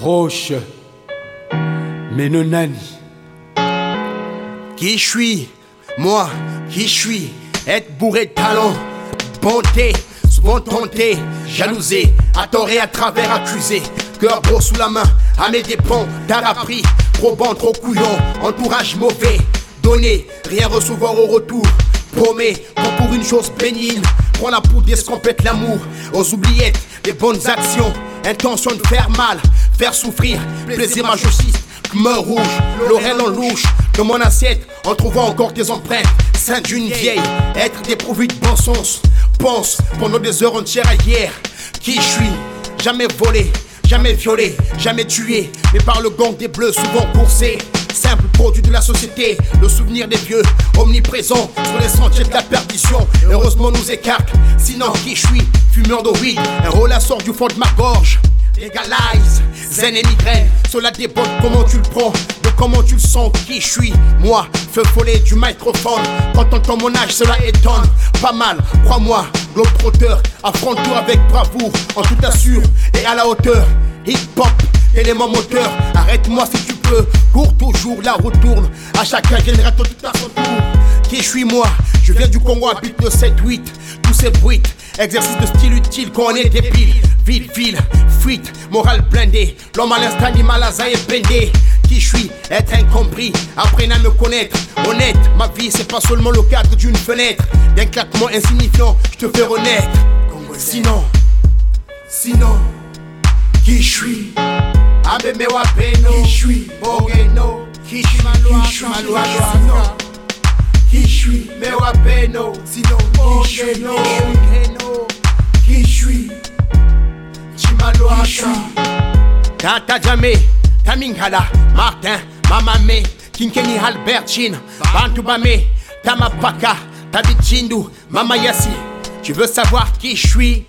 Roche, Menonani. Qui je suis Moi, qui je suis? Être bourré de talent, bonté, tenté, jalousé, à tort et à travers accusé. Cœur gros sous la main, à mes dépens, t'as appris, trop bon, trop couillon, entourage mauvais, donné, rien recevoir au retour. Promets, comme pour une chose bénigne, prends la poudre et l'amour. Aux oubliettes, les bonnes actions, intention de faire mal, faire souffrir, plaisir justice. me rouge, l'oreille en louche, de mon assiette, en trouvant encore tes empreintes, sainte d'une vieille, être dépourvu de bon sens, pense pendant des heures entières à hier, qui je suis, jamais volé, jamais violé, jamais tué, mais par le gang des bleus souvent coursé. Simple produit de la société, le souvenir des vieux, omniprésent sur les sentiers de la perdition. Heureusement nous écarte, sinon qui je suis, fumeur de weed, un rôle sort du fond de ma gorge. Légalize, zen et migraine, cela déborde comment tu le prends, de comment tu le sens, qui je suis. Moi, feu follet du microphone, quand entend mon âge, cela étonne. Pas mal, crois-moi, l'autre trotteur, affronte-toi avec bravoure, en tout assure et à la hauteur. Hip-hop, élément moteur, arrête-moi si tu peux, cours toujours, la route tourne, à chacun viendra tout à son tour. Qui je suis moi Je viens du Congo, habite de 7-8, tous ces bruits, exercice de style utile quand on est débile. Ville, ville, fuite, morale blindée, l'homme à l'instant animal à et pendé. Qui je suis, être incompris, apprenez à me connaître. Honnête, ma vie c'est pas seulement le cadre d'une fenêtre, d'un claquement insignifiant, je te fais renaître. Sinon, sinon, qui je suis? Abeme wapeno, qui je suis? Bogeno, qui je suis? Maloa, Maloa, Qui je suis? Me wapeno, sinon Bogeno, qui je suis? Tata Jame, Tamingala, Martin, Mamame, Kinkeni Albertine, Bantubame, Tamapaka, Tabichindu, Mama Yassi. Tu veux savoir qui je suis?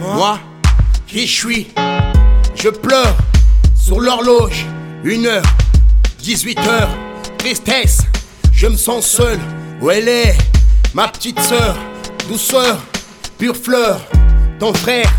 Moi, qui je suis? Je pleure sur l'horloge, une heure, 18 heures, tristesse, je me sens seul. Où elle est, ma petite sœur, douceur, pure fleur, ton frère,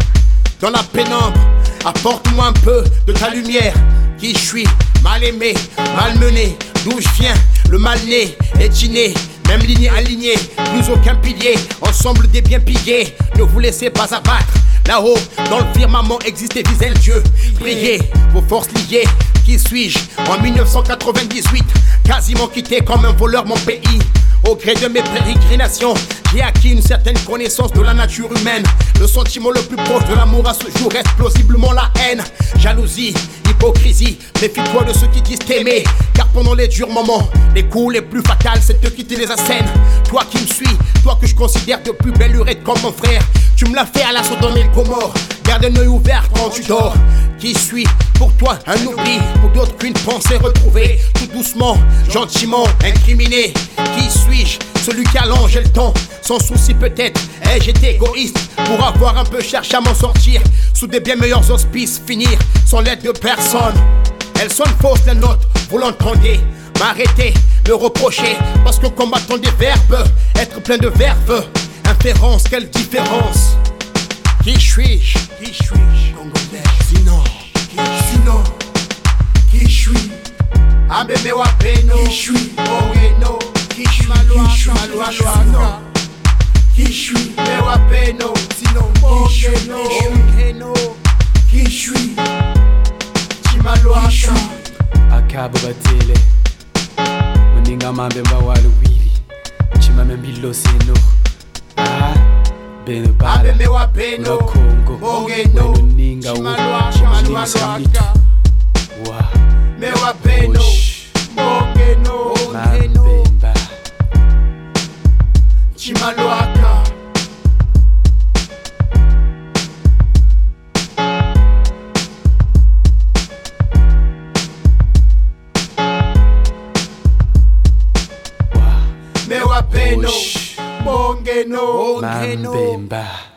dans la pénombre, apporte-moi un peu de ta lumière. Qui je suis, mal aimé, malmené, d'où je viens, le mal né, étiné, même lignée alignée, plus aucun pilier, ensemble des biens pillés, ne vous laissez pas abattre. Là-haut, dans le firmament existait disait Dieu. Priez vos forces liées. Qui suis-je? En 1998, quasiment quitté comme un voleur mon pays. Au gré de mes pérégrinations, j'ai acquis une certaine connaissance de la nature humaine. Le sentiment le plus proche de l'amour à ce jour reste plausiblement la haine. Jalousie, hypocrisie, méfie-toi de ceux qui disent t'aimer. Car pendant les durs moments, les coups les plus fatals, c'est eux qui te les assènent. Toi qui me suis, toi que je considère de plus belle lurette comme mon frère. Tu me l'as fait à la Sodome et le Comore. Garde un œil ouvert quand tu dors. Qui suis Pour toi, un oubli. Pour d'autres, qu'une pensée retrouvée. Tout doucement, gentiment, incriminé. Qui suis-je Celui qui allonge le temps. Sans souci peut-être. Ai-je été égoïste pour avoir un peu cherché à m'en sortir. Sous des bien meilleurs auspices, finir sans l'aide de personne. Elles sont fausses les notes, vous l'entendez M'arrêter, me reprocher, parce que combattant des verbes, être plein de verbes, inférence, quelle différence Qui suis-je? Qui suis-je? Congolais Sinon, qui sinon Qui suis Abeme wapeno Qui suis Ogeno Qui je suis Maloa Maloa Sinon Qui je suis Me wapeno Sinon Ogeno Ogeno Qui je suis Chimaloa Qui je suis Akabo batele Maninga mambe mbawali wili Chimame mbilo sino Ah Beno bala Abeme wapeno Kongo Ogeno Ninga Chimalwa wu Chimalwa Chimalwa Kalwaka. Mewapeno, bongeno, bongeno.